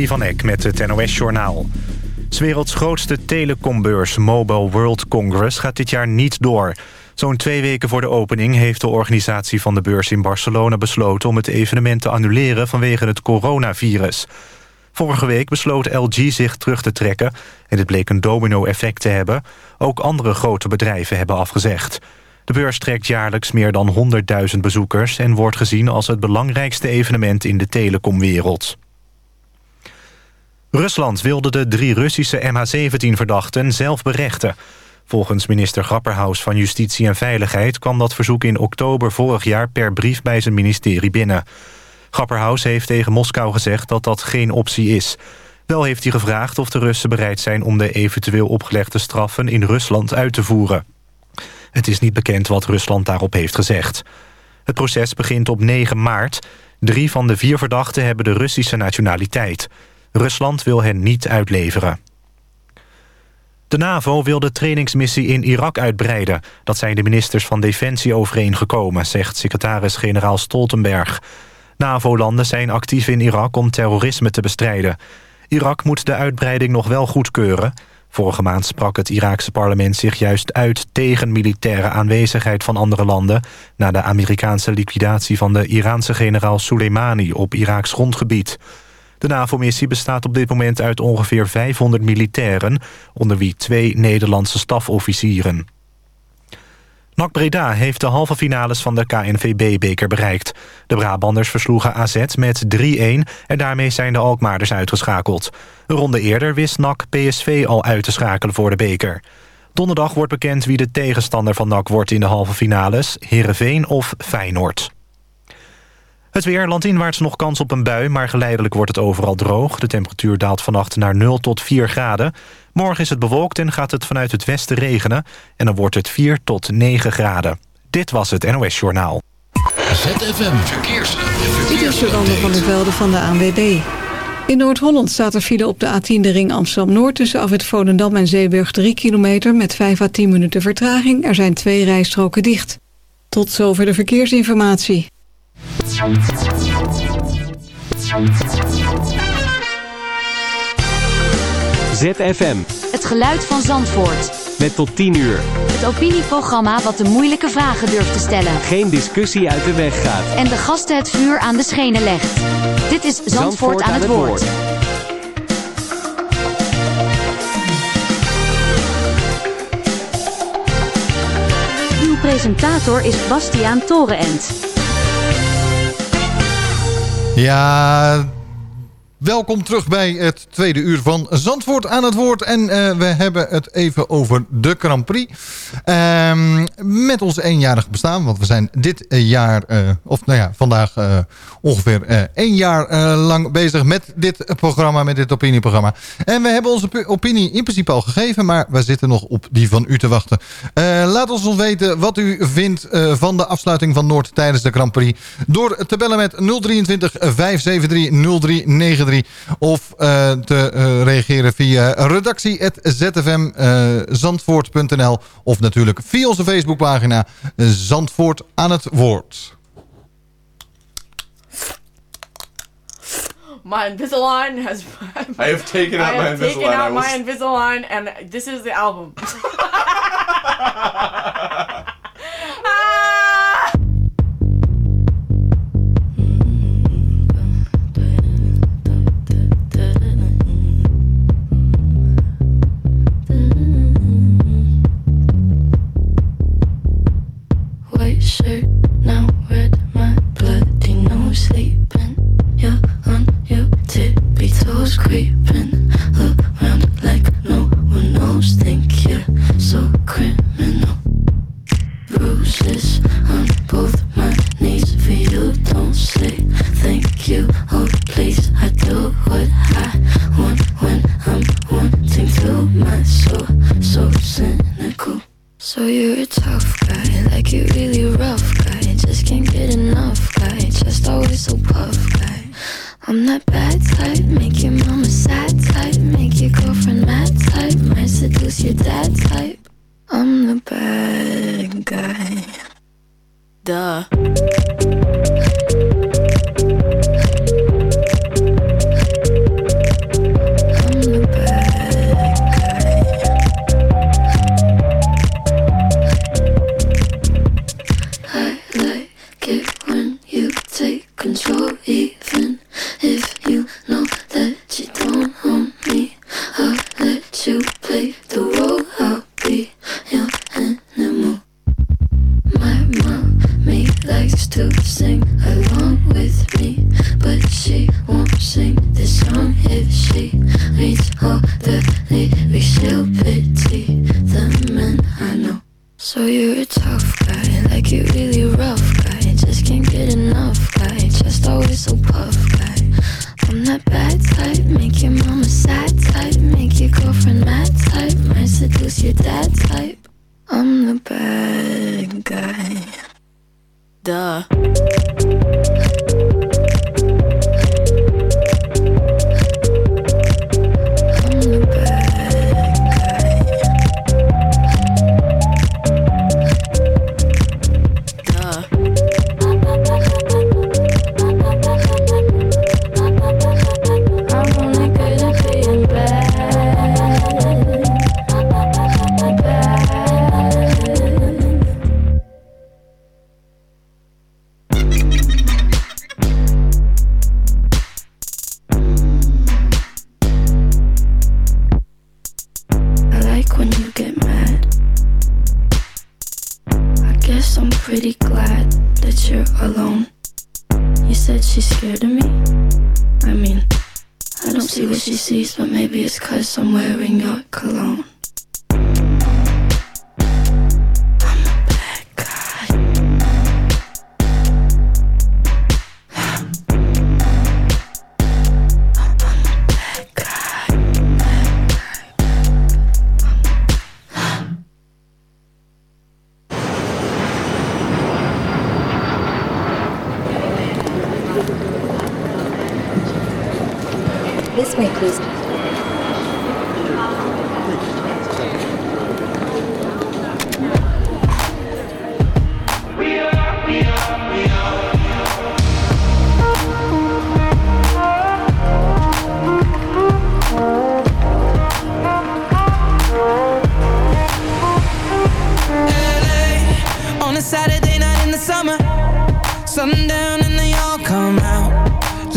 van Eck met het NOS-journaal. S werelds grootste telecombeurs Mobile World Congress gaat dit jaar niet door. Zo'n twee weken voor de opening heeft de organisatie van de beurs in Barcelona besloten... om het evenement te annuleren vanwege het coronavirus. Vorige week besloot LG zich terug te trekken... en dit bleek een domino-effect te hebben. Ook andere grote bedrijven hebben afgezegd. De beurs trekt jaarlijks meer dan 100.000 bezoekers... en wordt gezien als het belangrijkste evenement in de telecomwereld. Rusland wilde de drie Russische MH17-verdachten zelf berechten. Volgens minister Grapperhaus van Justitie en Veiligheid... kwam dat verzoek in oktober vorig jaar per brief bij zijn ministerie binnen. Grapperhaus heeft tegen Moskou gezegd dat dat geen optie is. Wel heeft hij gevraagd of de Russen bereid zijn... om de eventueel opgelegde straffen in Rusland uit te voeren. Het is niet bekend wat Rusland daarop heeft gezegd. Het proces begint op 9 maart. Drie van de vier verdachten hebben de Russische nationaliteit... Rusland wil hen niet uitleveren. De NAVO wil de trainingsmissie in Irak uitbreiden. Dat zijn de ministers van Defensie overeengekomen... zegt secretaris-generaal Stoltenberg. NAVO-landen zijn actief in Irak om terrorisme te bestrijden. Irak moet de uitbreiding nog wel goedkeuren. Vorige maand sprak het Iraakse parlement zich juist uit... tegen militaire aanwezigheid van andere landen... na de Amerikaanse liquidatie van de Iraanse generaal Soleimani... op Iraaks grondgebied. De NAVO-missie bestaat op dit moment uit ongeveer 500 militairen... onder wie twee Nederlandse stafofficieren. NAC Breda heeft de halve finales van de KNVB-beker bereikt. De Brabanders versloegen AZ met 3-1 en daarmee zijn de Alkmaarders uitgeschakeld. Een ronde eerder wist NAC PSV al uit te schakelen voor de beker. Donderdag wordt bekend wie de tegenstander van NAC wordt in de halve finales... Heerenveen of Feyenoord. Het weer, landinwaarts nog kans op een bui, maar geleidelijk wordt het overal droog. De temperatuur daalt vannacht naar 0 tot 4 graden. Morgen is het bewolkt en gaat het vanuit het westen regenen. En dan wordt het 4 tot 9 graden. Dit was het NOS Journaal. ZFM Verkeers. Dit is Jolande van der Velde van de ANWB. In Noord-Holland staat er file op de A10 de ring Amsterdam-Noord... tussen Afwit Volendam en Zeeburg 3 kilometer met 5 à 10 minuten vertraging. Er zijn twee rijstroken dicht. Tot zover de verkeersinformatie. ZFM. Het geluid van Zandvoort. Met tot 10 uur. Het opinieprogramma wat de moeilijke vragen durft te stellen. Geen discussie uit de weg gaat. En de gasten het vuur aan de schenen legt. Dit is Zandvoort, aan, het woord. Uw presentator is Bastiaan Torenent. Ja, welkom terug bij het tweede uur van Zandvoort aan het woord. En uh, we hebben het even over de Grand Prix. Um, met ons eenjarig bestaan, want we zijn dit jaar, uh, of nou ja, vandaag ongeveer één jaar lang bezig met dit programma, met dit opinieprogramma. En we hebben onze opinie in principe al gegeven, maar we zitten nog op die van u te wachten. laat ons ons weten wat u vindt van de afsluiting van Noord tijdens de Grand Prix. Door te bellen met 023 573 0393 of uh, te uh, reageren via redactie.zfmzandvoort.nl of natuurlijk via onze Facebookpagina Zandvoort aan het woord. My Invisalign has... I have taken out I my have Invisalign. taken out my Invisalign and this is the album. like you really rough guy. Just can't get enough guy, just always so puff guy. I'm that bad type, make your mama sad type, make your girlfriend mad type, might seduce your dad type. I'm the bad guy. Duh.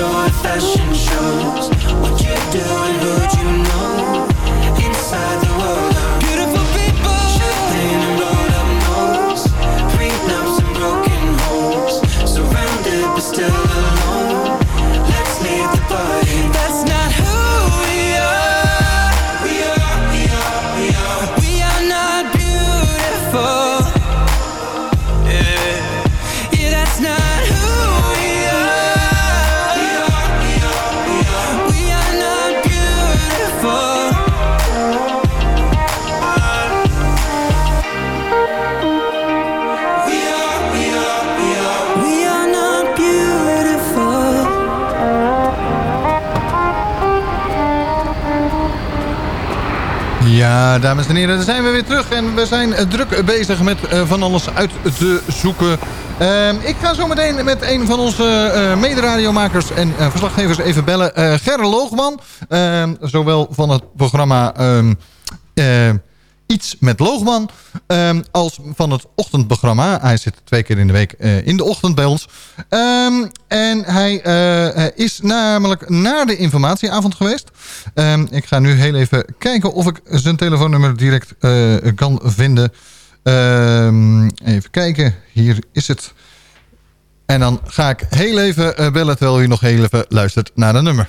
front fashion shows. What you do and who'd you know? Inside Dames en heren, daar zijn we weer terug. En we zijn eh, druk bezig met eh, van alles uit te zoeken. Ehm, ik ga zo meteen met een van onze uh, mederadiomakers en verslaggevers even bellen. Gerre Loogman, ehm, zowel van het programma... Ehm, iets met Loogman um, als van het ochtendprogramma. Hij zit twee keer in de week uh, in de ochtend bij ons. Um, en hij uh, is namelijk naar de informatieavond geweest. Um, ik ga nu heel even kijken of ik zijn telefoonnummer direct uh, kan vinden. even kijken, hier is het. En dan ga ik heel even bellen terwijl u nog heel even luistert naar de nummer.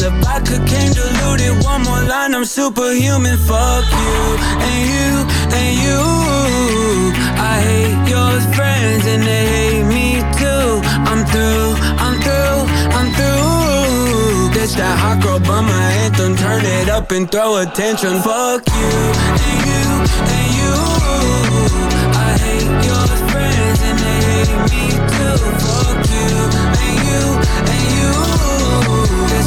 the vodka came diluted. One more line, I'm superhuman. Fuck you and you and you. I hate your friends and they hate me too. I'm through, I'm through, I'm through. This that hot girl bummer anthem. Turn it up and throw attention. Fuck you and you and you. I hate your friends and they hate me too. Fuck you and you and you.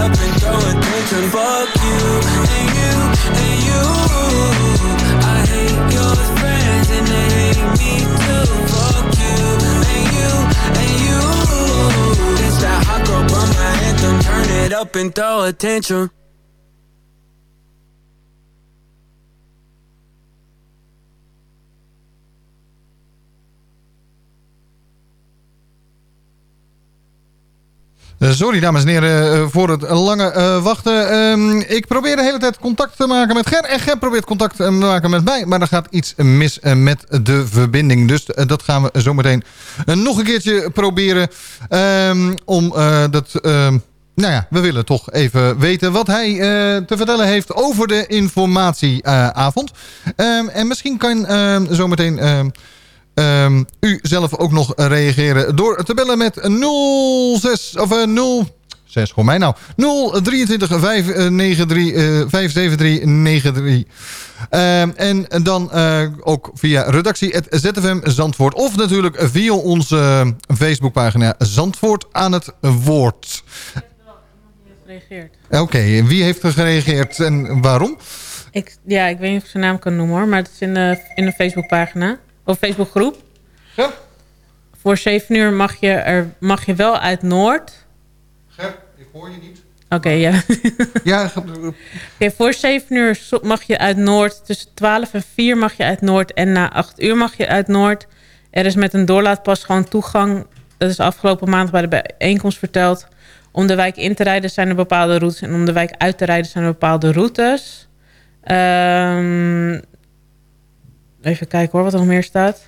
up and throw attention. Fuck you and you and you. I hate your friends and they hate me too. Fuck you and you and you. This that hot girl bummer anthem. Turn it up and throw attention. Sorry dames en heren uh, voor het lange uh, wachten. Ehm, ik probeer de hele tijd contact te maken met Ger. En Ger probeert contact te maken met mij. Maar er gaat iets mis met de verbinding. Dus dat gaan we zometeen nog een keertje proberen. Um, om dat... Ehm, nou ja, we willen toch even weten wat hij te vertellen heeft over de informatieavond. en misschien kan zometeen um, u zelf ook nog reageren door te bellen met 06 of uh, 0 6 voor mij nou 023 593 uh, 573 93 en dan uh, ook via redactie ZFM Zandvoort of natuurlijk via onze Facebookpagina Zandvoort aan het woord. Oké, okay, wie heeft er gereageerd en waarom? Ik, ja, ik weet niet of ik zijn naam kan noemen hoor, maar het is in de, in de Facebookpagina. Of Facebookgroep. Ja. Voor 7 uur mag je, er, mag je wel uit Noord. Ger, ik hoor je niet. Oké, ja. Ja, Oké, voor 7 uur mag je uit Noord. Tussen 12 en 4 mag je uit Noord. En na 8 uur mag je uit Noord. Er is met een doorlaatpas gewoon toegang. Dat is afgelopen maand bij de bijeenkomst verteld. Om de wijk in te rijden zijn er bepaalde routes. En om de wijk uit te rijden zijn er bepaalde routes. Ehm, even kijken hoor, wat er nog meer staat.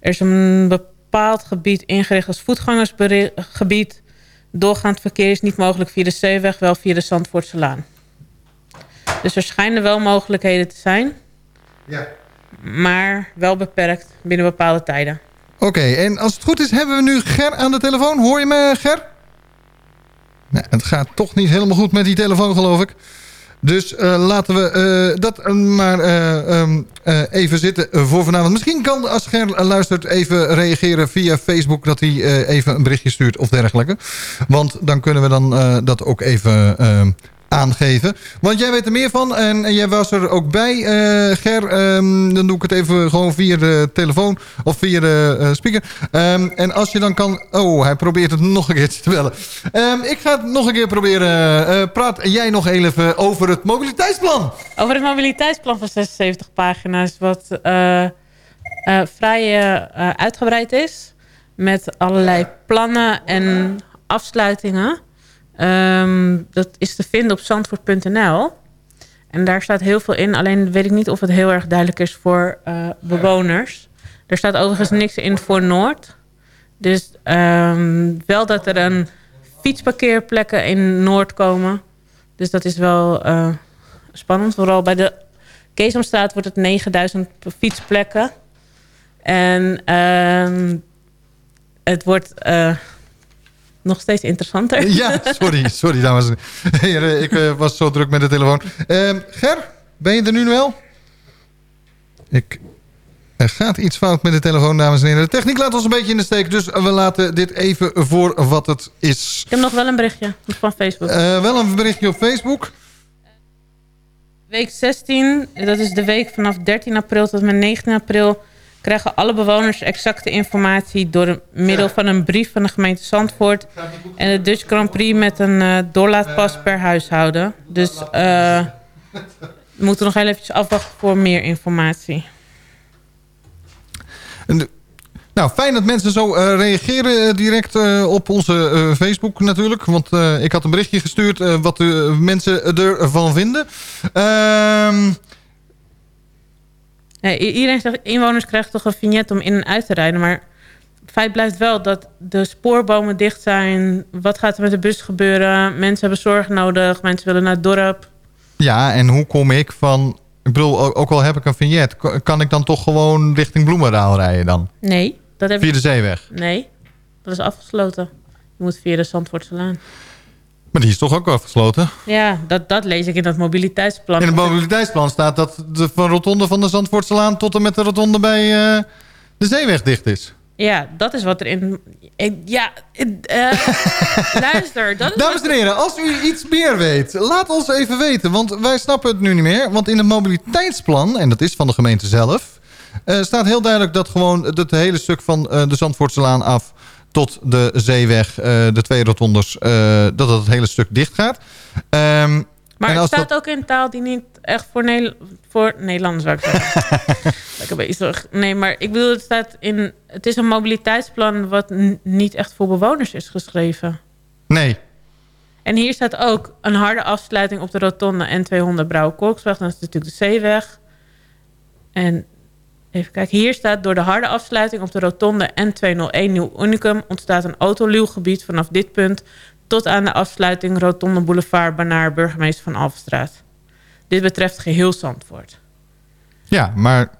Er is een bepaald gebied ingericht als voetgangersgebied. Doorgaand verkeer is niet mogelijk via de zeeweg, wel via de Zandvoortselaan. Dus er schijnen wel mogelijkheden te zijn. Ja. Maar wel beperkt binnen bepaalde tijden. Oké, en als het goed is hebben we nu Ger aan de telefoon. Hoor je me, Ger? Nee, het gaat toch niet helemaal goed met die telefoon, geloof ik. Dus eh, laten we eh, dat eh, maar eh, ehm, eh, even zitten voor vanavond. Misschien kan, als Ger luistert, even reageren via Facebook... dat hij even een berichtje stuurt of dergelijke. Want dan kunnen we dan dat ook even ehm, aangeven. Want jij weet er meer van en, jij was er ook bij, eh, Ger. Ehm, dan doe ik het even gewoon via de telefoon of via de eh, speaker. Ehm, en als je dan kan... Oh, hij probeert het nog een keertje te bellen. Ehm, ik ga het nog een keer proberen. Eh, praat jij nog even over het mobiliteitsplan? Over het mobiliteitsplan van 76 pagina's, wat vrij uitgebreid is. Met allerlei plannen en afsluitingen. Ehm, dat is te vinden op zandvoort.nl. En daar staat heel veel in. Alleen weet ik niet of het heel erg duidelijk is voor eh, bewoners. Er staat overigens niks in voor Noord. Dus ehm, wel dat er een fietsparkeerplekken in Noord komen. Dus dat is wel eh, spannend. Vooral bij de Keesomstraat wordt het 9000 fietsplekken. En ehm, het wordt eh, nog steeds interessanter. Ja, sorry, sorry dames en heren. Ik eh, was zo druk met de telefoon. Ehm, Ger, ben je er nu wel? Ik... Er gaat iets fout met de telefoon, dames en heren. De techniek laat ons een beetje in de steek, dus we laten dit even voor wat het is. Ik heb nog wel een berichtje van Facebook. Eh, wel een berichtje op Facebook. Week 16, dat is de week vanaf 13 april tot en met 19 april... krijgen alle bewoners exacte informatie... door middel van een brief van de gemeente Zandvoort... en de Dutch Grand Prix met een eh, doorlaatpas per huishouden. Dus eh, we moeten nog heel eventjes afwachten voor meer informatie. En de- Nou, fijn dat mensen zo eh, reageren direct eh, op onze eh, Facebook natuurlijk. Want eh, ik had een berichtje gestuurd eh, wat de mensen ervan vinden. Ehm Nee, iedereen zegt, inwoners krijgen toch een vignet om in en uit te rijden. Maar het feit blijft wel dat de spoorbomen dicht zijn. Wat gaat er met de bus gebeuren? Mensen hebben zorg nodig. Mensen willen naar het dorp. ja, en hoe kom ik van... Ik bedoel, ook al heb ik een vignet... kan ik dan toch gewoon richting Bloemendaal rijden dan? Nee, dat heb Via de zeeweg. Nee, dat is afgesloten. Je moet via de Zandvoortselaan. Maar die is toch ook afgesloten? Ja, dat, dat lees ik in dat mobiliteitsplan. In het mobiliteitsplan staat dat de van rotonde van de Zandvoortselaan... tot en met de rotonde bij eh, de zeeweg dicht is. Ja, dat is wat er in... Ja, eh, luister. Dat is Dames en heren, als u iets meer weet, laat ons even weten. Want wij snappen het nu niet meer. Want in het mobiliteitsplan, en dat is van de gemeente zelf... eh, staat heel duidelijk dat gewoon het hele stuk van de Zandvoortselaan af... tot de zeeweg, eh, de twee rotondes, eh, dat het hele stuk dicht gaat. Ehm, Maar en het staat dat- ook in taal die niet echt voor, Nederl voor Nederlanders zou ik zeggen. Lekker bezig. Nee, maar ik bedoel, het staat in... Het is een mobiliteitsplan wat niet echt voor bewoners is geschreven. Nee, En hier staat ook een harde afsluiting op de rotonde N200 Brouwer Kolksweg. Dat is natuurlijk de zeeweg. En even kijken. Hier staat door de harde afsluiting op de rotonde N201 Nieuw Unicum... ontstaat een autoluwgebied vanaf dit punt... tot aan de afsluiting Rotonde Boulevard... Banaar burgemeester van Alverstraat. Dit betreft geheel Zandvoort. ja, maar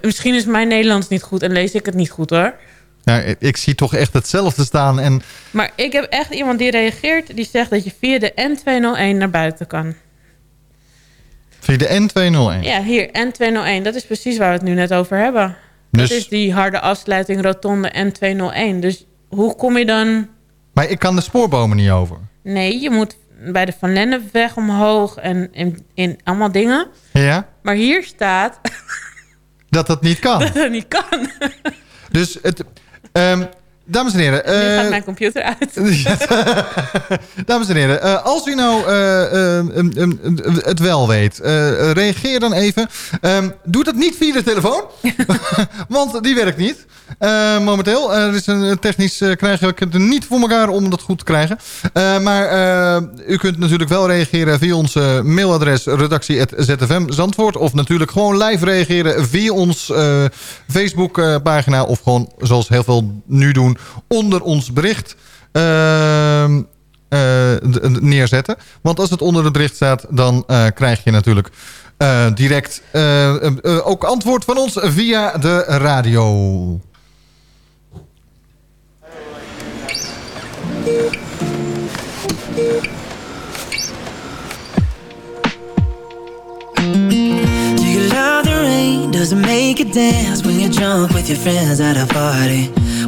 misschien is mijn Nederlands niet goed en lees ik het niet goed hoor. ja, ik zie toch echt hetzelfde staan. En Maar ik heb echt iemand die reageert... die zegt dat je via de N201 naar buiten kan. Via de N201. Ja, hier, N201. Dat is precies waar we het nu net over hebben. Dat Dus- is die harde afsluiting rotonde N201. Dus hoe kom je dan... Maar ik kan de spoorbomen niet over. Nee, je moet bij de Van Lennepweg omhoog en in, in allemaal dingen. Ja? Maar hier staat Dat dat niet kan. dat het niet kan. Dus het, ehm, Dames en heren. nu gaat eh, mijn computer uit. Dames en heren, eh, als u nou eh, eh, um, um, um, het wel weet, reageer dan even. Ehm, doe dat niet via de telefoon, want die werkt niet. Momenteel, er is een technisch krijgen we het niet voor elkaar om dat goed te krijgen. Maar u kunt natuurlijk wel reageren via onze mailadres redactie.zfm Of natuurlijk gewoon live reageren via ons Facebook eh, pagina. Of gewoon zoals heel veel nu doen onder ons bericht. Ehm, eh, neerzetten. Want als het onder het bericht staat, dan eh, krijg je natuurlijk eh, direct ook antwoord van ons via de radio. The rain? Make dance when with your friends at a party?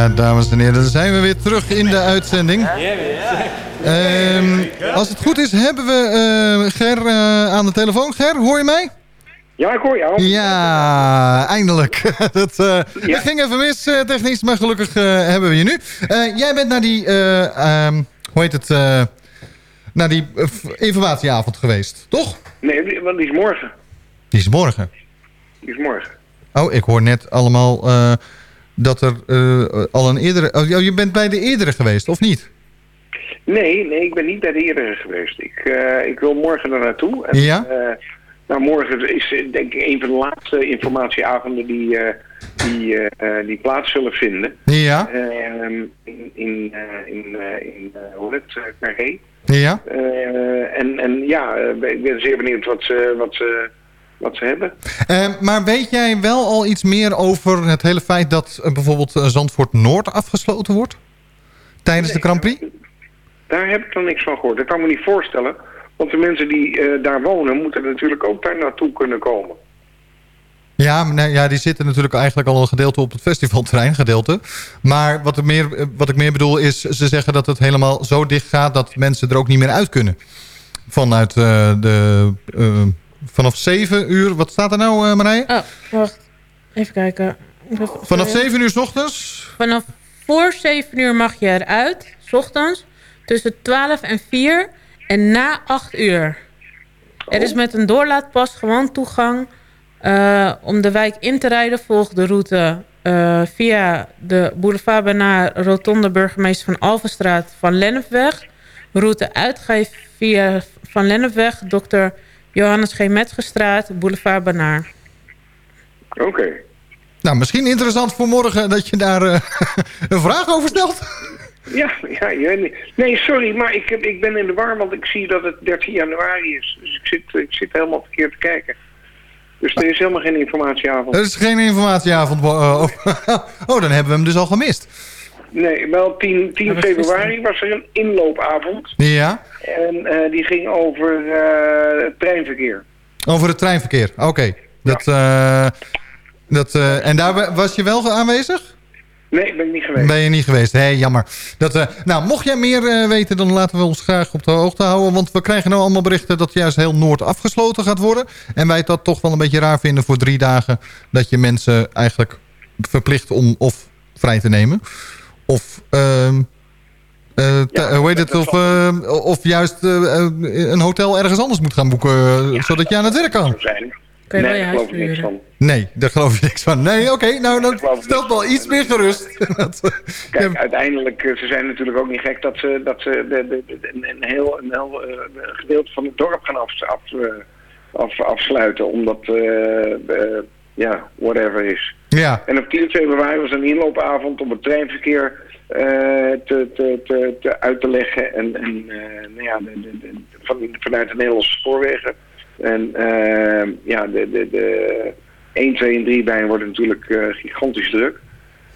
Ja, dames en heren, dan zijn we weer terug in de uitzending. Ehm, als het goed is, hebben we eh, Ger eh, aan de telefoon. Ger, hoor je mij? Ja, ik hoor jou. Ja, eindelijk. dat, eh, Ja. dat ging even mis technisch, maar gelukkig hebben we je nu. Eh, jij bent naar die, eh, ehm, hoe heet het, eh, naar die informatieavond geweest, toch? Nee, die- want die is morgen. Die is morgen. Die is morgen. Oh, ik hoor net allemaal eh, dat er eh, al een eerdere... Oh, je bent bij de eerdere geweest, of niet? Nee, nee, ik ben niet bij de eerdere geweest. Ik, eh, ik wil morgen er naartoe. En, Ja? eh, nou, morgen is denk ik een van de laatste informatieavonden die, die, die plaats zullen vinden. Ja? Ehm, in, in, in, in hoe heet het. Ja? En, en ja, ik ben zeer benieuwd wat ze, wat ze, wat ze hebben. Eh, maar weet jij wel al iets meer over het hele feit dat eh, bijvoorbeeld eh, Zandvoort Noord afgesloten wordt? Tijdens de Grand Prix? Daar heb ik dan niks van gehoord. Dat kan me niet voorstellen. Want de mensen die daar wonen, moeten natuurlijk ook daar naartoe kunnen komen. Ja, nee, ja, die zitten natuurlijk eigenlijk al een gedeelte op het festivalterrein, gedeelte. Maar wat, er meer, wat ik meer bedoel is, ze zeggen dat het helemaal zo dicht gaat dat mensen er ook niet meer uit kunnen. Vanuit de... vanaf 7 uur, wat staat er nou, eh Marije? Oh, wacht. Even kijken. Vanaf 7 uur s ochtends? Vanaf voor 7 uur mag je eruit, s ochtends. Tussen 12 en 4 en na 8 uur. Er is met een doorlaatpas gewoon toegang uh, om de wijk in te rijden. Volg de route uh, via de boulevard bijna Rotonde Burgemeester van Alvenstraat van Lennepweg. Route uit ga je via Van Lennepweg, dokter Johannes G. Metgestraat, boulevard Banaar. Oké. Nou, misschien interessant voor morgen dat je daar uh, een vraag over stelt. Ja, ja, ja, nee, sorry, maar ik, ik ben in de war, want ik zie dat het 13 januari is. Dus ik zit, ik zit helemaal verkeerd te kijken. Dus er is helemaal geen informatieavond. Er is geen informatieavond. Oh, oh dan hebben we hem dus al gemist. Nee, wel 10, 10 februari was er een inloopavond. Ja. En uh, die ging over uh, het treinverkeer. Over het treinverkeer, oké. Okay. Dat, uh, dat, en daar was je wel aanwezig? Nee, ben ik niet geweest. Ben je niet geweest, hé, hey, jammer. Dat, uh, nou, mocht jij meer uh, weten, dan laten we ons graag op de hoogte houden. Want we krijgen nu allemaal berichten dat juist heel Noord afgesloten gaat worden. En wij dat toch wel een beetje raar vinden voor drie dagen... dat je mensen eigenlijk verplicht om of vrij te nemen... of... Uh, uh, ja, hoe heet het? Of, uh, of juist uh, een hotel ergens anders moet gaan boeken, ja, zodat je aan het werk kan. Zijn. Kun je nee, daar geloof ik niks van. Nee, daar geloof je niks van. Nee, oké, okay, nou dan stelt wel iets meer gerust. Kijk, uiteindelijk, ze zijn natuurlijk ook niet gek dat ze, dat ze de, de, de, een, heel, een heel uh, gedeelte van het dorp gaan af, af, af, afsluiten. Omdat, uh, ja, whatever is. Ja. En op 10 februari was een inloopavond om het treinverkeer uh, te, te, te, te, uit te leggen. En, en nou ja, de, de, de, van, vanuit de Nederlandse spoorwegen. En uh, ja, de, de, de 1, 2 en 3 bijen worden natuurlijk gigantisch druk.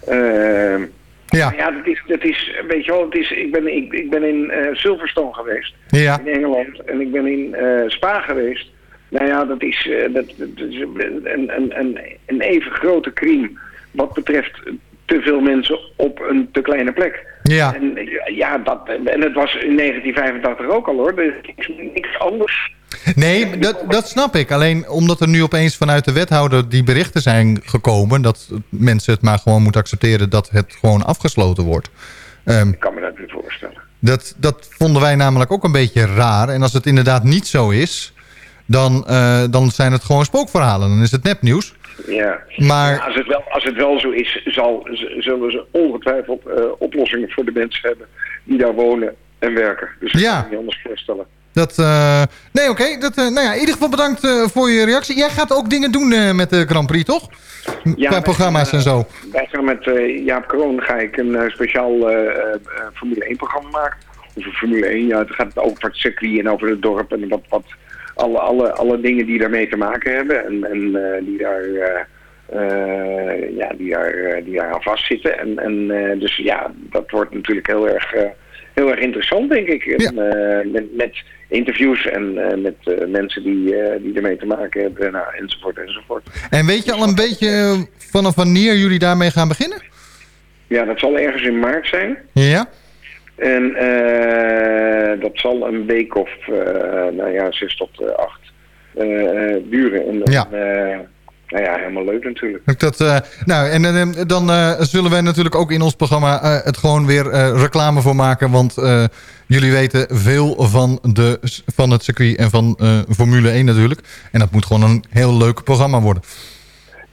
Uh, ja, ja dat, is, dat is, weet je wel, het is, ik, ben, ik, ik ben in Silverstone geweest, ja. in Engeland. En ik ben in Spa geweest. Nou ja, dat is, dat, dat is een, een, een, een even grote crime wat betreft te veel mensen op een te kleine plek. Ja. En, ja, dat, en het was in 1985 ook al hoor. Er is niks anders. Nee, dat, dat snap ik. Alleen omdat er nu opeens vanuit de wethouder die berichten zijn gekomen... dat mensen het maar gewoon moeten accepteren dat het gewoon afgesloten wordt. Um, ik kan me dat niet voorstellen. Dat, dat vonden wij namelijk ook een beetje raar. En als het inderdaad niet zo is, dan, uh, dan zijn het gewoon spookverhalen. Dan is het nepnieuws. Ja, maar ja, als, het wel, als het wel zo is, zal, zullen ze ongetwijfeld uh, oplossingen voor de mensen hebben die daar wonen en werken. Dus dat ja. kan me niet anders voorstellen. Dat, uh, nee, oké. Okay. Dat, nou ja, in ieder geval bedankt voor je reactie. Jij gaat ook dingen doen met de Grand Prix, toch? Ja, Qua programma's en zo. Wij gaan met Jaap Kroon ga ik een speciaal Formule 1 programma maken. Over Formule 1, ja, het gaat over het circuit en over het dorp en wat, wat alle, alle, alle dingen die daarmee te maken hebben. En, en die daar... ja, die daar, die daar aan vastzitten. En, en dus ja, dat wordt natuurlijk heel erg heel erg interessant, denk ik. Ja. En, met, met, interviews en met mensen die, die ermee te maken hebben, nou, enzovoort, enzovoort. En weet je al een beetje vanaf wanneer jullie daarmee gaan beginnen? Ja, dat zal ergens in maart zijn. Ja. En dat zal een week of, nou ja, zes tot acht duren. En, ja. Nou ja, helemaal leuk natuurlijk. Dat, uh, nou, en dan uh, zullen wij natuurlijk ook in ons programma het gewoon weer reclame voor maken. Want jullie weten veel van, de, van het circuit en van Formule 1 natuurlijk. En dat moet gewoon een heel leuk programma worden.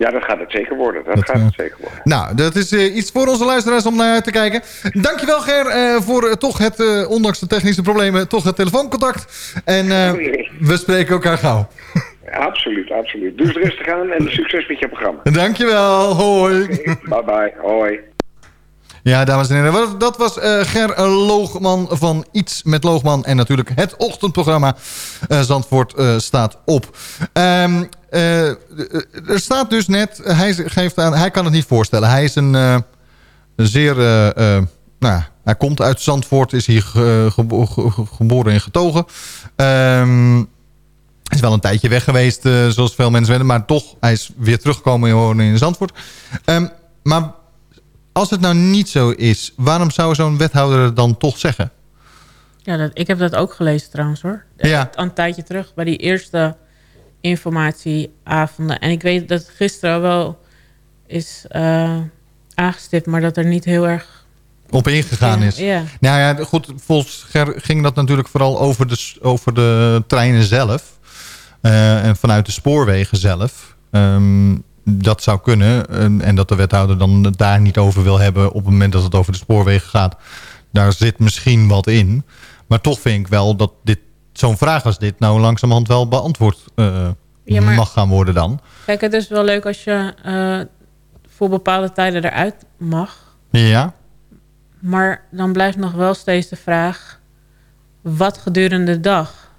Ja, dat gaat het zeker worden. Dat, dat gaat het zeker worden. Nou, dat is iets voor onze luisteraars om naar te kijken. Dankjewel Ger voor toch het, ondanks de technische problemen, toch het telefooncontact. En we spreken elkaar gauw. Absoluut, absoluut. Doe het rustig aan en succes met je programma. Dankjewel, hoi. Okay, bye bye, hoi. Ja, dames en heren, dat was uh, Ger Loogman van Iets met Loogman. En natuurlijk het ochtendprogramma uh, Zandvoort uh, staat op. Um, er staat dus net, hij, geeft aan, hij kan het niet voorstellen. Hij is een, een zeer, nou, hij komt uit Zandvoort, is hier gebo geboren en getogen. Um, is wel een tijdje weg geweest, zoals veel mensen weten. Maar toch, hij is weer teruggekomen en wonen in Zandvoort. Um, maar als het nou niet zo is, waarom zou zo'n wethouder het dan toch zeggen? Ja, dat, ik heb dat ook gelezen trouwens hoor. Ja. Een tijdje terug, bij die eerste informatieavonden. En ik weet dat gisteren wel is eh, aangestipt, maar dat er niet heel erg... Op ingegaan is. ja. Nou ja, goed, volgens Ger ging dat natuurlijk vooral over de, over de treinen zelf. Eh, en vanuit de spoorwegen zelf. Ehm, dat zou kunnen. En, en dat de wethouder dan het daar niet over wil hebben... op het moment dat het over de spoorwegen gaat. Daar zit misschien wat in. Maar toch vind ik wel dat dit zo'n vraag als dit... nou langzamerhand wel beantwoord eh, Ja, maar- mag gaan worden dan. Kijk, het is wel leuk als je eh, voor bepaalde tijden eruit mag. Ja, Maar dan blijft nog wel steeds de vraag... wat gedurende de dag?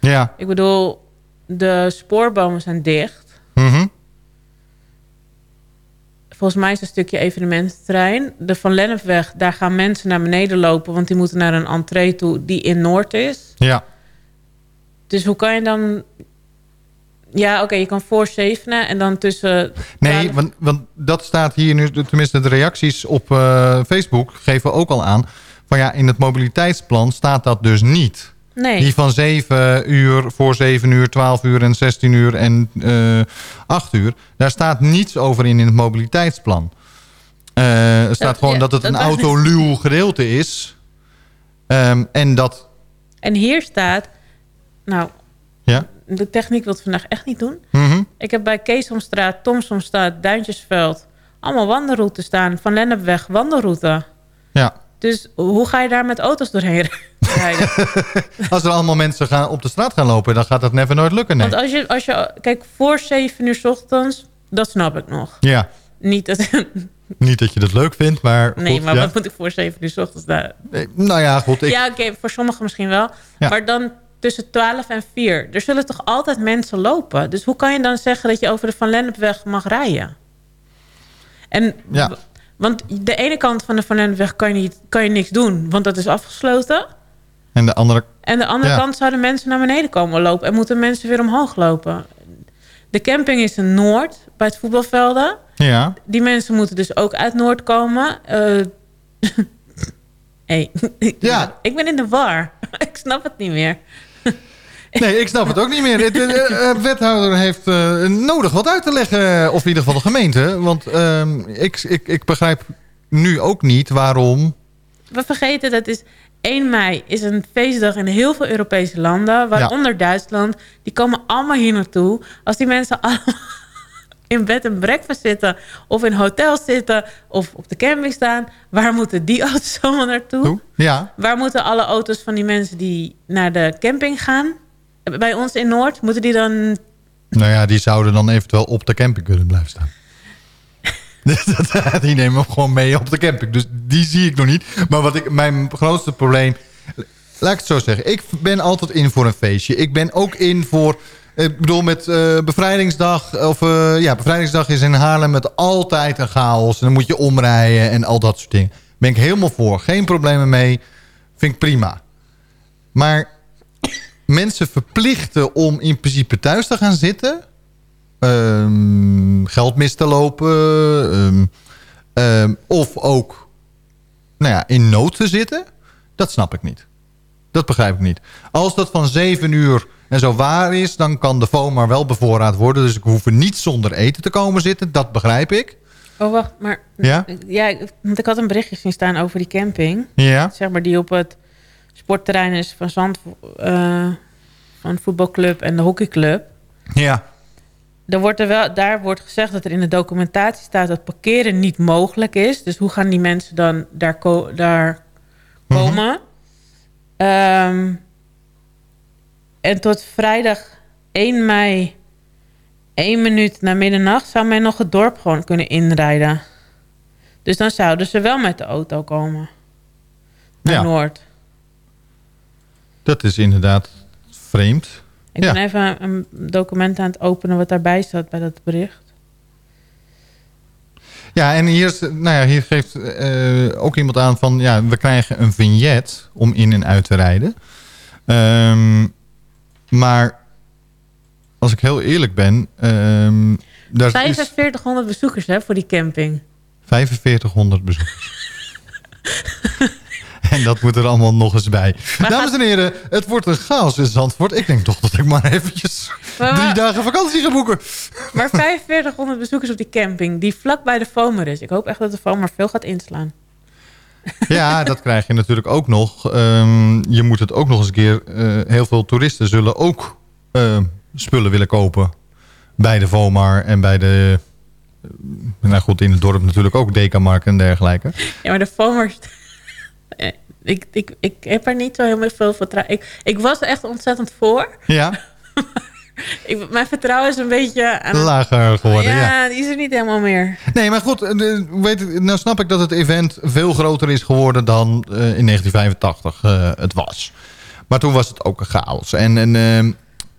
ja. Ik bedoel, de spoorbomen zijn dicht. Mhm. Volgens mij is een stukje evenemententerrein. De Van Lennepweg, daar gaan mensen naar beneden lopen... want die moeten naar een entree toe die in Noord is. Ja. Dus hoe kan je dan... Ja, oké, je kan voor zevenen en dan tussen... Nee, 12 want, want dat staat hier nu, tenminste de reacties op eh, Facebook geven ook al aan. Van ja, in het mobiliteitsplan staat dat dus niet. Nee. Die van 7 uur, voor 7 uur, 12 uur en 16 uur en eh 8 uur. Daar staat niets over in in het mobiliteitsplan. Eh, er staat Dat- gewoon ja, dat het dat een autoluw gedeelte is. Ehm, en dat... En hier staat... Nou, Ja? de techniek wil het vandaag echt niet doen. Mhm. Ik heb bij Keesomstraat, Thomsomstraat, Duintjesveld... allemaal wandelroutes staan. Van Lennepweg, wandelroute. Ja. Dus hoe ga je daar met auto's doorheen rijden? Als er allemaal mensen gaan, op de straat gaan lopen, dan gaat dat never nooit lukken. Nee. Want als je, als je... Kijk, voor 7 uur 's ochtends, dat snap ik nog. Ja, Niet dat... niet dat je dat leuk vindt, maar Nee, goed, maar ja. wat moet ik voor 7 uur 's ochtends daar? Nee, Nou ja, goed. Ik, Ja, oké, voor sommigen misschien wel. Ja. Maar dan tussen 12 en 4. Er zullen toch altijd mensen lopen? Dus hoe kan je dan zeggen dat je over de Van Lennepweg mag rijden? En, Ja. Want de ene kant van de Van Lennepweg kan je, niet, kan je niks doen, want dat is afgesloten. En de andere... En de andere Ja. kant zouden mensen naar beneden komen lopen... en moeten mensen weer omhoog lopen. De camping is in Noord, bij het voetbalvelden. Ja. Die mensen moeten dus ook uit Noord komen. Eh hey. Ja. Ik ben in de war. ik snap het niet meer. Nee, ik snap het ook niet meer. De, de, eh, wethouder heeft eh, nodig wat uit te leggen, of in ieder geval de gemeente. Want ehm, ik, ik, ik begrijp nu ook niet waarom... We vergeten dat is 1 mei is een feestdag in heel veel Europese landen. Waaronder Duitsland. Die komen allemaal hier naartoe. Als die mensen allemaal in bed en breakfast zitten... of in hotels zitten of op de camping staan... waar moeten die auto's allemaal naartoe? Ja, Waar moeten alle auto's van die mensen die naar de camping gaan? Bij ons in Noord, moeten die dan... nou ja, die zouden dan eventueel op de camping kunnen blijven staan. Die nemen we gewoon mee op de camping. Dus die zie ik nog niet. Maar wat ik, mijn grootste probleem... Laat ik het zo zeggen. Ik ben altijd in voor een feestje. Ik ben ook in voor... Ik bedoel, met eh, bevrijdingsdag... Of eh, ja, bevrijdingsdag is in Haarlem met altijd een chaos. En dan moet je omrijden en al dat soort dingen. Ben ik helemaal voor. Geen problemen mee. Vind ik prima. Maar mensen verplichten om in principe thuis te gaan zitten... ehm, geld mis te lopen... ehm, ehm, of ook nou ja, in nood te zitten... dat snap ik niet. Dat begrijp ik niet. Als dat van 7 uur en zo waar is... dan kan de foam maar wel bevoorraad worden. Dus ik hoef er niet zonder eten te komen zitten. Dat begrijp ik. Oh, wacht, maar... Ja? Ja, ik had een berichtje zien staan over die camping. Ja. Zeg maar, die op het sportterrein is van Zand... eh, van de voetbalclub en de hockeyclub. Ja. Er wordt er wel, daar wordt gezegd dat er in de documentatie staat... dat parkeren niet mogelijk is. Dus hoe gaan die mensen dan daar, ko- daar komen? Ehm, en tot vrijdag 1 mei... 1 minuut na middernacht zou men nog het dorp gewoon kunnen inrijden. Dus dan zouden ze wel met de auto komen. Naar Ja. Noord. Dat is inderdaad vreemd. Ik Ja. ben even een document aan het openen wat daarbij staat bij dat bericht. Ja, en hier, is- nou ja, hier geeft eh, ook iemand aan van... ja, we krijgen een vignet om in en uit te rijden. Ehm, maar als ik heel eerlijk ben... ehm daar is 4500 bezoekers hè, voor die camping. 4500 bezoekers. en dat moet er allemaal nog eens bij. Dames en heren, het wordt een chaos in Zandvoort. Ik denk toch dat ik maar eventjes Maar- drie dagen vakantie gaan boeken. Maar 4500 bezoekers op die camping, die vlak bij de FOMER is. Ik hoop echt dat de FOMER veel gaat inslaan. Ja, dat krijg je natuurlijk ook nog. Ehm, je moet het ook nog eens een keer... eh, heel veel toeristen zullen ook eh, spullen willen kopen. Bij de Vomar en bij de... eh, nou goed, in het dorp natuurlijk ook Dekamarkt en dergelijke. Ja, maar de FOMER... Eh, ik, ik, ik heb er niet zo heel veel vertrouwen... Ik, ik was er echt ontzettend voor. Ja, Ik, mijn vertrouwen is een beetje... Aan lager geworden, ja. ja, die is er niet helemaal meer. Nee, maar goed, eh, de- weet nou snap ik dat het event veel groter is geworden dan eh, in 1985 eh, het was. Maar toen was het ook een chaos. En, en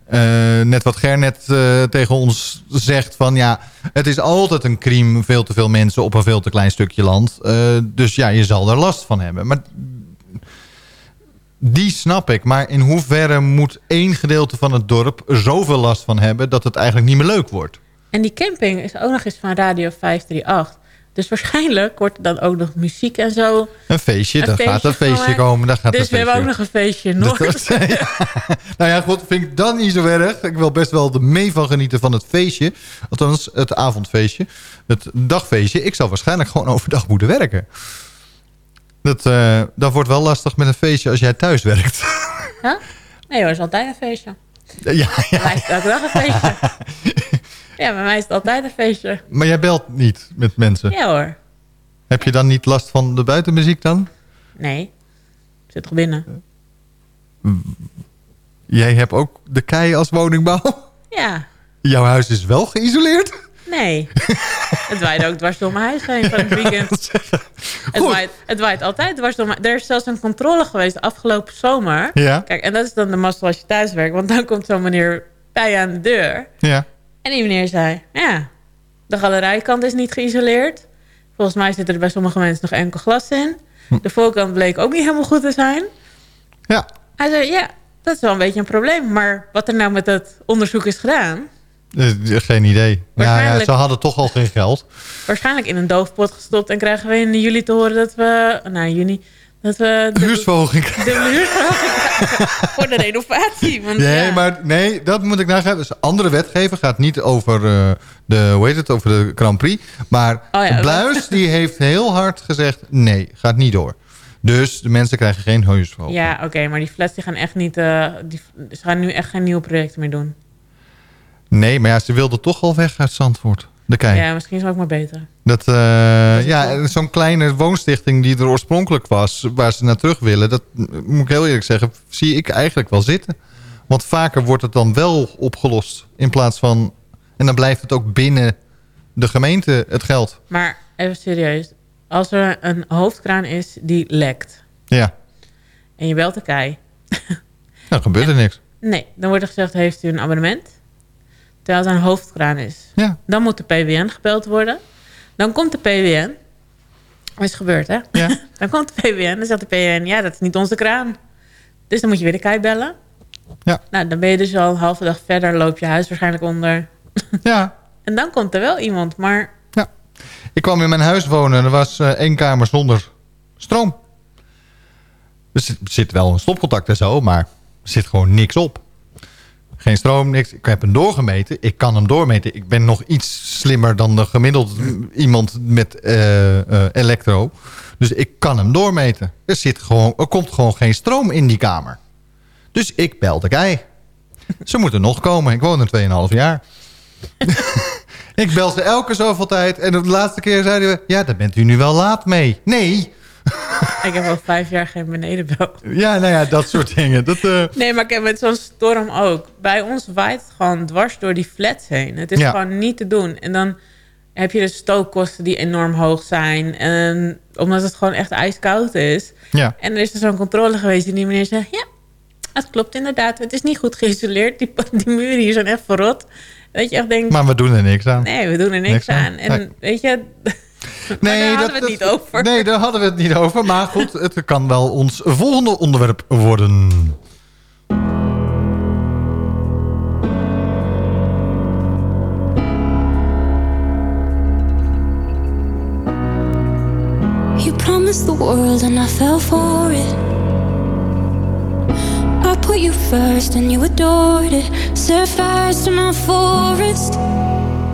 eh, net wat Gernet eh, tegen ons zegt van ja, het is altijd een crime, veel te veel mensen op een veel te klein stukje land. Eh, dus ja, je zal er last van hebben. Maar die snap ik. Maar in hoeverre moet één gedeelte van het dorp zoveel last van hebben dat het eigenlijk niet meer leuk wordt? En die camping is ook nog eens van Radio 538. Dus waarschijnlijk wordt er dan ook nog muziek en zo. Een feestje, Een daar gaat een feestje komen. Daar gaat dus we hebben ook nog een feestje. Nog. Nou ja, goed, vind ik dan niet zo erg. Ik wil best wel er mee van genieten van het feestje. Althans, het avondfeestje. Het dagfeestje. Ik zou waarschijnlijk gewoon overdag moeten werken. Dat, eh, dat wordt wel lastig met een feestje als jij thuis werkt. Huh? Nee hoor, is altijd een feestje. ja, ja. Bij mij is het een feestje. ja, bij mij is het altijd een feestje. Maar jij belt niet met mensen. Ja hoor. Heb je dan niet last van de buitenmuziek dan? Nee. Ik zit toch binnen? Jij hebt ook de kei als woningbouw. Ja. Jouw huis is wel geïsoleerd. Nee. het waait ook dwars door mijn huis heen van het weekend. Het waait, het waait altijd dwars door mijn... Er is zelfs een controle geweest afgelopen zomer. Ja. Kijk, en dat is dan de mazzel als je thuis werkt. Want dan komt zo'n meneer bij je aan de deur. Ja. En die meneer zei... Ja, de galerijkant is niet geïsoleerd. Volgens mij zit er bij sommige mensen nog enkel glas in. De voorkant bleek ook niet helemaal goed te zijn. Ja. Hij zei, ja, dat is wel een beetje een probleem. Maar wat er nou met dat onderzoek is gedaan... Eh, Geen idee. Ja, ze hadden toch al geen geld. waarschijnlijk in een doofpot gestopt... en krijgen we in juli te horen dat we... Nou, juni... Dat we de, Huursverhoging. de huurverhoging krijgen voor de renovatie. Want, Nee, ja. maar nee, dat moet ik nagaan. Dus andere wetgever gaat niet over eh, de, hoe heet het, over de Grand Prix. Maar Oh ja, Bluis die heeft heel hard gezegd, nee, gaat niet door. Dus de mensen krijgen geen huursverhoging. Ja, oké, maar die flats die gaan echt niet... eh, die, ze gaan nu echt geen nieuwe projecten meer doen. Nee, maar ja, ze wilden toch al weg uit Zandvoort. De kei. Ja, misschien is het ook maar beter. Dat, eh, ja, zo'n kleine woonstichting die er oorspronkelijk was, waar ze naar terug willen, dat moet ik heel eerlijk zeggen, zie ik eigenlijk wel zitten. Want vaker wordt het dan wel opgelost in plaats van, en dan blijft het ook binnen de gemeente het geld. Maar even serieus. Als er een hoofdkraan is die lekt... Ja, en je belt de kei... dan gebeurt er niks. Nee, dan wordt er gezegd, heeft u een abonnement? Terwijl het een hoofdkraan is. Ja. Dan moet de PWN gebeld worden. Dan komt de PWN. Is gebeurd, hè? Ja. dan komt de PWN. Dan zegt de PWN, ja, dat is niet onze kraan. Dus dan moet je weer de kei bellen. Ja. Nou, dan ben je dus al een halve dag verder. Loop je huis waarschijnlijk onder. Ja. En dan komt er wel iemand. Maar Ik kwam in mijn huis wonen en er was eh, één kamer zonder stroom. Dus er zit wel een stopcontact en zo, maar er zit gewoon niks op. Geen stroom, niks. Ik heb hem doorgemeten. Ik kan hem doormeten. Ik ben nog iets slimmer dan de gemiddeld iemand met eh, eh, elektro. Dus ik kan hem doormeten. Er, zit gewoon, er komt gewoon geen stroom in die kamer. Dus ik bel de kei. Ze moeten nog komen. Ik woon er 2,5 jaar. ik bel ze elke zoveel tijd. En de laatste keer zeiden we... Ja, daar bent u nu wel laat mee. Nee. Ik heb al vijf jaar geen benedenbel. Ja, nou ja, dat soort dingen. Dat, eh, Nee, maar ik heb met zo'n storm ook. Bij ons waait het gewoon dwars door die flats heen. Het is Ja. gewoon niet te doen. En dan heb je de stookkosten die enorm hoog zijn. En omdat het gewoon echt ijskoud is. Ja. En er is er zo'n controle geweest en die meneer zei... Ja, het klopt inderdaad. Het is niet goed geïsoleerd. Die, die muren hier zijn echt verrot. Dat je echt denkt... Maar we doen er niks aan. Nee, we doen er niks, Niks aan. aan. En Nee. weet je... Nee, daar dat- hadden we het niet over. Nee, daar hadden we het niet over. Maar goed, het kan wel ons volgende onderwerp worden. You promised the world and I fell for it. I I put you first and you adored it. Set fires to my forest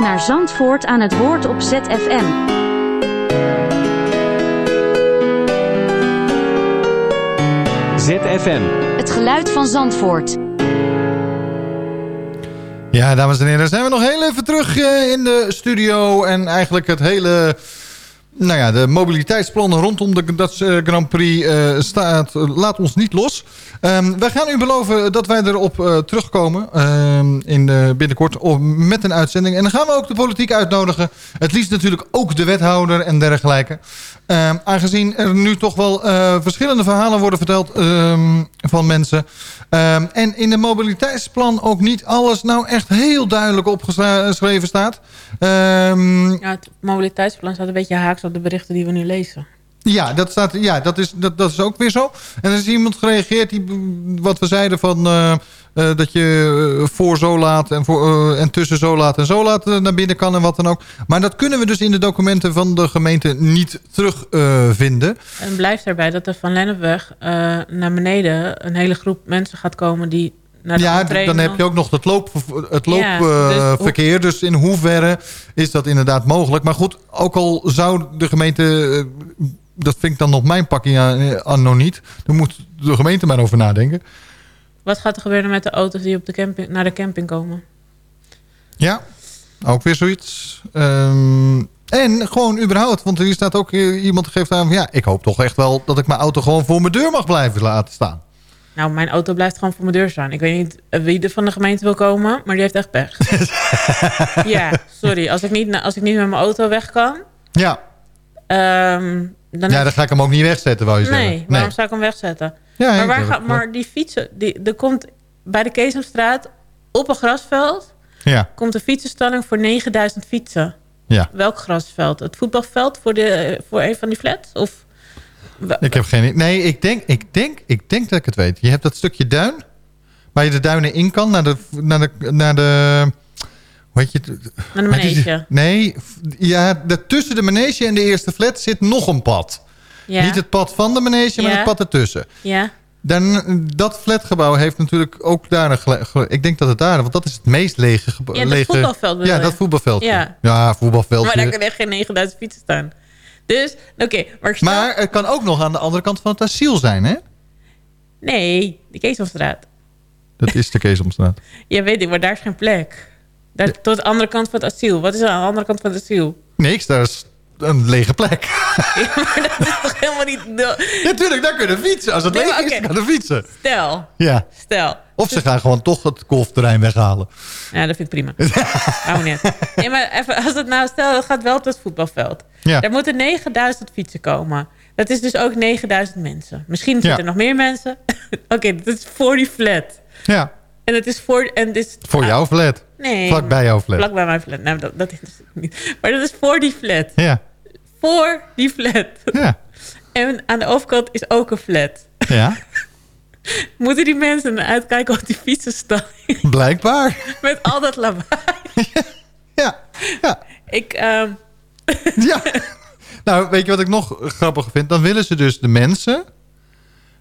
Naar Zandvoort aan het woord op ZFM. ZFM. Het geluid van Zandvoort. Ja, dames en heren, zijn we nog heel even terug eh, in de studio. En eigenlijk het hele... Nou ja, de mobiliteitsplannen rondom de Dutch eh, Grand Prix eh, staat, laat ons niet los. Ehm, wij gaan u beloven dat wij erop eh, terugkomen ehm, in, binnenkort met een uitzending. En dan gaan we ook de politiek uitnodigen. Het liefst natuurlijk ook de wethouder en dergelijke. Ehm, aangezien er nu toch wel eh, verschillende verhalen worden verteld van mensen. En in de mobiliteitsplan ook niet alles nou echt heel duidelijk opgeschreven staat. Ja, het mobiliteitsplan staat een beetje haaks op de berichten die we nu lezen. Ja, dat, staat, ja dat, is, dat, dat is ook weer zo. En er is iemand gereageerd die wat we zeiden van... eh, eh, dat je eh, voor zo laat en, voor, en tussen zo laat en zo laat naar binnen kan en wat dan ook. Maar dat kunnen we dus in de documenten van de gemeente niet terugvinden. vinden. En blijft erbij dat er van Lennepweg naar beneden een hele groep mensen gaat komen die naar de ja, dan heb je ook nog het, loop, het loopverkeer. dus dus, in hoeverre is dat inderdaad mogelijk. Maar goed, ook al zou de gemeente... dat vind ik dan nog mijn pakking aan, eh, aan nog niet. Dan moet de gemeente maar over nadenken. Wat gaat er gebeuren met de auto's die op de camping, naar de camping komen? Ja, ook weer zoiets. Ehm, en gewoon überhaupt, want hier staat ook eh, iemand geeft aan... van, ja, ik hoop toch echt wel dat ik mijn auto gewoon voor mijn deur mag blijven laten staan. Nou, mijn auto blijft gewoon voor mijn deur staan. Ik weet niet eh, wie er van de gemeente wil komen, maar die heeft echt pech. ja, sorry. Als ik, niet, als ik niet met mijn auto weg kan... Ja, ehm, dan ja dan ga ik hem ook niet wegzetten, wou je nee, zeggen. waarom zou ik hem wegzetten? Ja, maar, waar ga- maar die fietsen, die, er komt bij de Keesomstraat op een grasveld... Ja, komt een fietsenstalling voor 9000 fietsen. ja. Welk grasveld? Het voetbalveld voor, de, voor een van die flats? Of, Ik heb geen... Nee, ik denk, ik, denk, ik denk dat ik het weet. Je hebt dat stukje duin, waar je de duinen in kan, naar de... Naar de, naar de heet je die- manege. Nee, ja, tussen de manege en de eerste flat zit nog een pad. Ja. Niet het pad van de manege, maar Ja. het pad ertussen. Ja, Dan, dat flatgebouw heeft natuurlijk ook daar een... Ik denk dat het daar... Want dat is het meest lege gebouw. Ja, dat lege, voetbalveld Ja, dat voetbalveld. Ja. ja voetbalveld. maar daar kunnen echt geen 9000 fietsen staan. Dus, oké. maar Maar het kan ook nog aan de andere kant van het asiel zijn, hè? Nee, de Keesomstraat. Dat is de Keesomstraat. Ja, weet ik, maar daar is geen plek. Daar, Tot de andere kant van het asiel. Wat is er aan de andere kant van het asiel? Niks, daar is een lege plek. Toch helemaal niet... Natuurlijk, daar kunnen fietsen. Als het Nee, leeg maar is, dan kunnen fietsen. Stel, Ja. stel. Of ze gaan gewoon toch het golfterrein weghalen. Ja, dat vind ik prima. Hou niet. Nee, maar even, als het nou, stel, dat gaat wel op het voetbalveld. Ja. Daar moeten 9000 fietsen komen. Dat is dus ook 9000 mensen. Misschien zitten Ja. er nog meer mensen. Oké, dat is voor die flat. Ja, En het is voor... En dit voor jouw flat. Nee. Vlak bij jouw flat. Vlak bij mijn flat. Nou, dat, dat interesseert niet. Maar dat is voor die flat. Ja, Voor die flat. ja, En aan de overkant is ook een flat. ja. Moeten die mensen uitkijken op die fietsenstalling? Blijkbaar. Met al dat lawaai. Ja, ja. Ik, ehm, Ja. Nou, weet je wat ik nog grappiger vind? Dan willen ze dus de mensen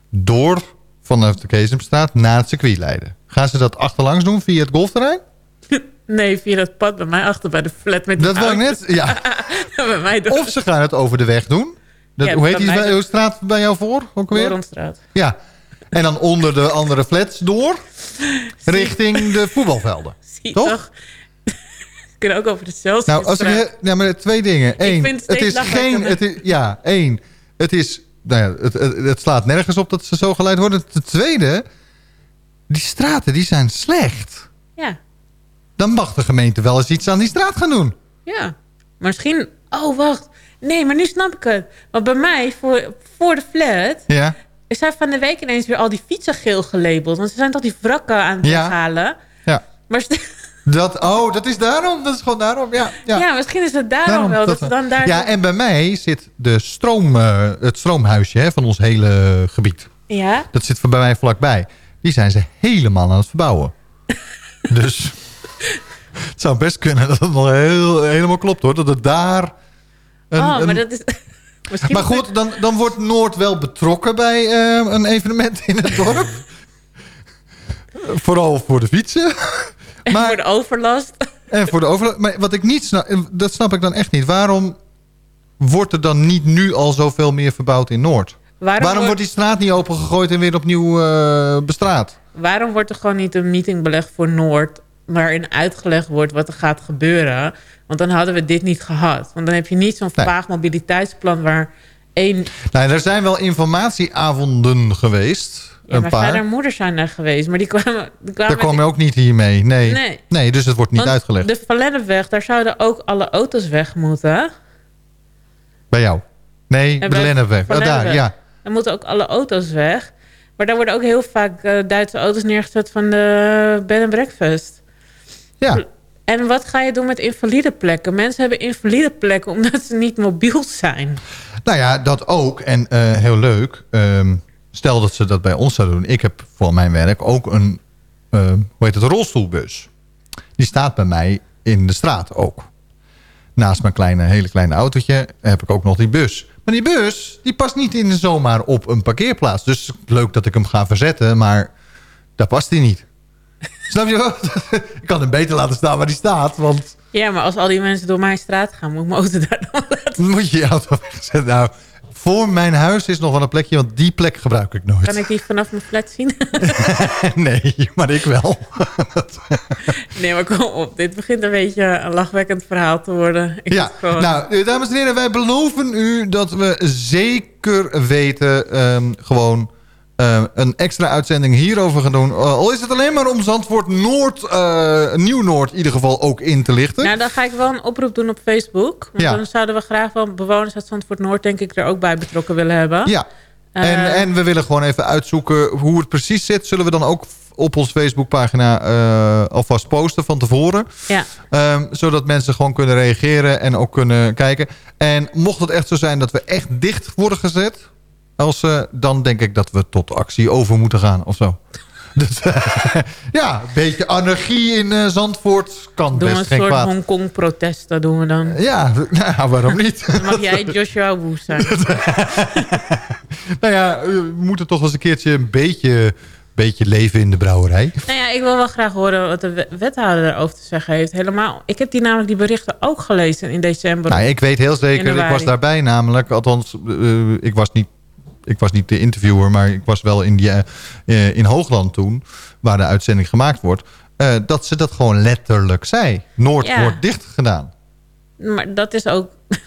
door vanaf de Keesomstraat naar het circuit leiden. Gaan ze dat achterlangs doen via het golfterrein? nee, via dat pad bij mij achter bij de flat met Dat wil ik net, ja. bij mij door. Of ze gaan het over de weg doen. Dat, Ja, hoe heet die door- straat bij jou voor? Ook weer? Ja. En dan onder de andere flats door. Richting de voetbalvelden. Zie Toch? toch? We kunnen ook over de Celsius Nou, als ik, ja, maar twee dingen. Eén, het is geen... Het is, ja, één. Het is... Nou ja, het, het, het slaat nergens op dat ze zo geleid worden. Ten tweede, die straten die zijn slecht. Ja, Dan mag de gemeente wel eens iets aan die straat gaan doen. ja. Misschien... Oh, wacht. Nee, maar nu snap ik het. Want bij mij, voor, voor de flat... Ja. zijn van de week ineens weer al die fietsen geel gelabeld. Want ze zijn toch die wrakken aan het Ja. weghalen. Ja. Maar Dat, oh, dat is daarom. Dat is gewoon daarom. Ja, ja. ja. misschien is het daarom, Daarom, wel. Dat, dan daar... Ja, en bij mij zit de stroom, eh, het stroomhuisje hè, van ons hele gebied. Ja? Dat zit bij mij vlakbij. Die zijn ze helemaal aan het verbouwen. dus het zou best kunnen dat het nog heel, helemaal klopt hoor. Dat het daar... Een, oh, maar een- dat is... misschien maar goed, dan, dan wordt Noord wel betrokken bij eh, een evenement in het dorp. Vooral voor de fietsen. En voor de overlast. En voor de overlast. Maar wat ik niet snap, dat snap ik dan echt niet. Waarom wordt er dan niet nu al zoveel meer verbouwd in Noord? Waarom, Waarom wordt die straat niet opengegooid en weer opnieuw eh, bestraat? waarom wordt er gewoon niet een meeting belegd voor Noord... waarin uitgelegd wordt wat er gaat gebeuren? Want dan hadden we dit niet gehad. Want dan heb je niet zo'n Nee. vaag mobiliteitsplan... waar één... Nou, er zijn wel informatieavonden geweest. Ja, mijn paar. vader en moeder zijn er geweest. Maar die kwamen... Die kwamen Daar kwam je ook niet hiermee. Nee. Nee. nee, dus het wordt niet Want uitgelegd. De Valennepweg, daar zouden ook alle auto's weg moeten. Bij jou. Nee, de Lennepweg. Oh, daar, ja. Dan moeten ook alle auto's weg. Maar daar worden ook heel vaak eh, Duitse auto's neergezet van de bed and breakfast. Ja. En wat ga je doen met invalide plekken? Mensen hebben invalide plekken omdat ze niet mobiel zijn. Nou ja, dat ook. En eh, heel leuk. ehm, stel dat ze dat bij ons zouden doen. Ik heb voor mijn werk ook een eh, hoe heet het, rolstoelbus. Die staat bij mij in de straat ook. Naast mijn kleine, hele kleine autootje heb ik ook nog die bus. Maar die bus, die past niet in zomaar op een parkeerplaats. Dus leuk dat ik hem ga verzetten, maar daar past hij niet. Snap je ik kan hem beter laten staan waar die staat, want Ja, maar als al die mensen door mijn straat gaan, moet ik mijn auto daar dan laten. moet je je auto wegzetten. Nou, voor mijn huis is nog wel een plekje, want die plek gebruik ik nooit. Kan ik die vanaf mijn flat zien? nee, maar ik wel. nee, maar kom op. Dit begint een beetje een lachwekkend verhaal te worden. Ik Ja, gewoon- nou, eh, dames en heren, wij beloven u dat we zeker weten... ehm, gewoon eh, een extra uitzending hierover gaan doen. Eh, al is het alleen maar om Zandvoort Noord, eh, Nieuw-Noord in ieder geval ook in te lichten. Nou, dan ga ik wel een oproep doen op Facebook. Want Ja. dan zouden we graag wel bewoners uit Zandvoort Noord... denk ik, er ook bij betrokken willen hebben. Ja. En, en we willen gewoon even uitzoeken hoe het precies zit. Zullen we dan ook op onze Facebookpagina eh alvast posten van tevoren. Ja. Ehm, zodat mensen gewoon kunnen reageren en ook kunnen kijken. En mocht het echt zo zijn dat we echt dicht worden gezet... Als, eh, dan denk ik dat we tot actie over moeten gaan of zo. Dus, ja, een beetje anarchie in eh, Zandvoort kan Doen we best een geen soort kwaad. Hongkong-protest, doen we dan. Ja, nou, waarom niet? Dan mag jij Joshua Wu zijn. nou ja, we moeten toch eens een keertje een beetje, beetje leven in de brouwerij. Nou ja, ik wil wel graag horen wat de we- wethouder erover te zeggen heeft. Helemaal. Ik heb die namelijk die berichten ook gelezen in december. Nou, ik weet heel zeker, ik was daarbij namelijk. Althans, eh, ik, was niet, ik was niet de interviewer, maar ik was wel in, die, eh, eh, in Hoogland toen... waar de uitzending gemaakt wordt... eh, dat ze dat gewoon letterlijk zei. Noord Ja. wordt dicht gedaan. Maar dat is ook...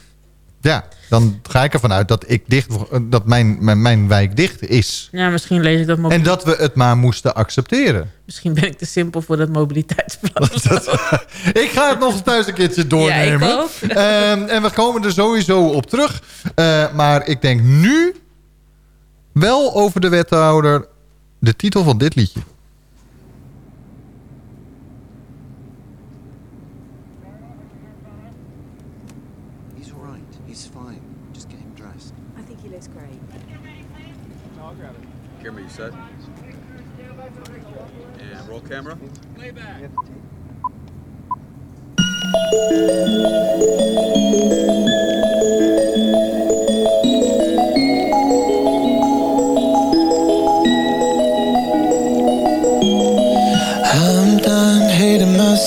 Ja, dan ga ik ervan uit dat, ik dicht, dat mijn, mijn, mijn wijk dicht is. Ja, misschien lees ik dat... mobi- En dat we het maar moesten accepteren. Misschien ben ik te simpel voor dat mobiliteitsplan. Ik ga het nog eens thuis een keertje doornemen. Ja, ik ook. Ehm, en we komen er sowieso op terug. Maar ik denk nu wel over de wethouder de titel van dit liedje. He's all right. He's fine.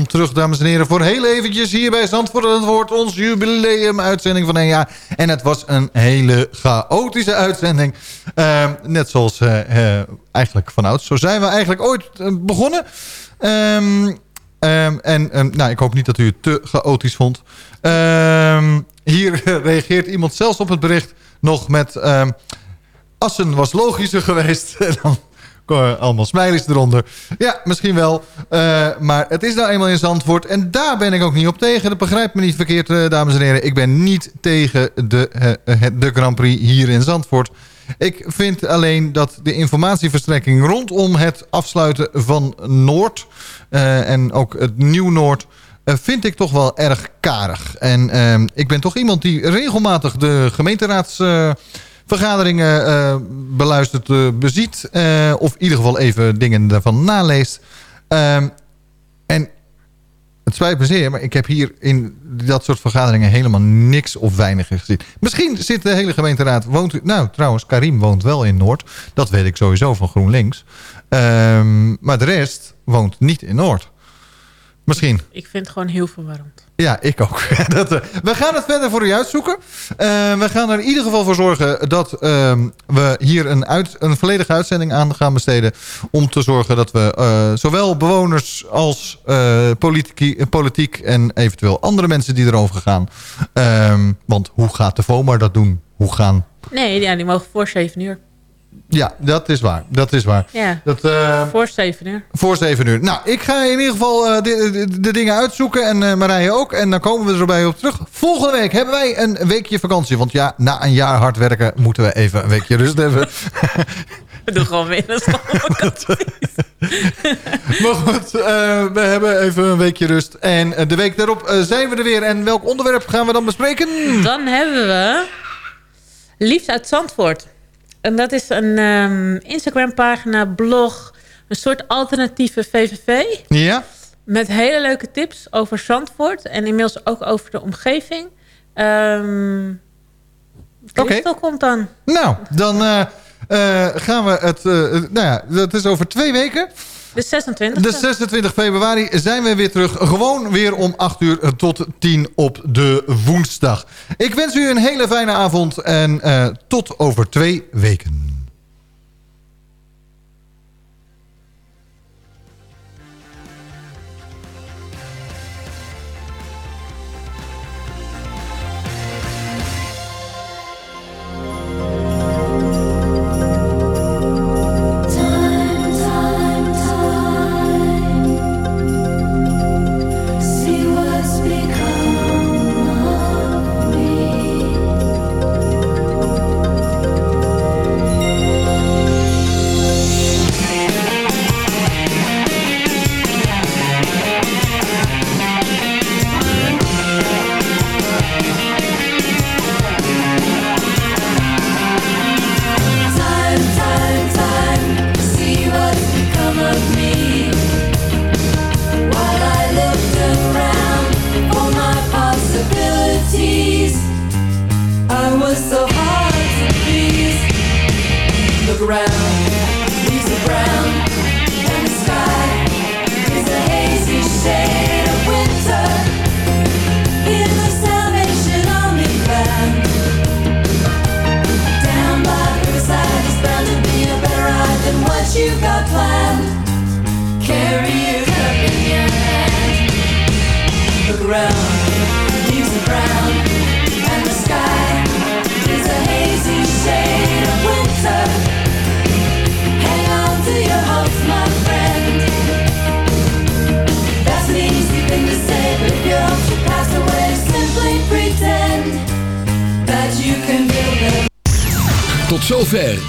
terug, dames en heren... voor heel eventjes hier bij Zandvoort het Woord... ons jubileum-uitzending van een jaar. En het was een hele chaotische uitzending. Uh, net zoals uh, uh, eigenlijk vanouds. Zo zijn we eigenlijk ooit begonnen. Um, um, en nou, ik hoop niet dat u het te chaotisch vond. hier reageert iemand zelfs op het bericht nog met... Assen was logischer geweest. Dan allemaal smileys eronder. Ja, misschien wel. Uh, maar het is nou eenmaal in Zandvoort. En daar ben ik ook niet op tegen. Dat begrijpt me niet verkeerd, uh, dames en heren. Ik ben niet tegen de, uh, de Grand Prix hier in Zandvoort. Ik vind alleen dat de informatieverstrekking rondom het afsluiten van Noord... en ook het Nieuw-Noord... vind ik toch wel erg karig. En ik ben toch iemand die regelmatig de gemeenteraads vergaderingen uh, beluistert, uh, beziet. Uh, of in ieder geval even dingen daarvan naleest. Um, en het spijt me zeer, maar ik heb hier in dat soort vergaderingen helemaal niks of weinig gezien. Misschien zit de hele gemeenteraad... Woont, nou, trouwens, Karim woont wel in Noord. Dat weet ik sowieso van GroenLinks. Um, maar de rest woont niet in Noord. Misschien. Ik vind het gewoon heel verwarrend. Ja, ik ook. dat, uh, we gaan het verder voor u uitzoeken. Uh, we gaan er in ieder geval voor zorgen dat uh, we hier een, uit, een volledige uitzending aan gaan besteden. Om te zorgen dat we uh, zowel bewoners als politiek, politiek en eventueel andere mensen die erover gaan. Ehm, want hoe gaat de FOMA dat doen? Hoe gaan... Nee, ja, die mogen voor 7 uur. Ja, dat is waar. Dat is waar. Ja, dat, uh, voor 7 uur. Voor 7 uur. Nou, ik ga in ieder geval uh, de, de, de, dingen uitzoeken. En uh, Marije ook. En dan komen we er zo bij op terug. Volgende week hebben wij een weekje vakantie. Want ja, na een jaar hard werken moeten we even een weekje rust hebben. We doen gewoon weer een maar goed, we hebben even een weekje rust. En de week daarop zijn we er weer. En welk onderwerp gaan we dan bespreken? Dan hebben we... Liefst uit Zandvoort. En dat is een um, Instagram-pagina, blog, een soort alternatieve VVV. Ja. Met hele leuke tips over Zandvoort en inmiddels ook over de omgeving. Um, Oké. Okay. komt dan. Nou, dan uh, uh, gaan we het... Uh, nou ja, dat is over twee weken. De 26. De 26 februari zijn we weer terug. Gewoon weer om 8 uur tot 10 op de woensdag. Ik wens u een hele fijne avond en uh, tot over twee weken.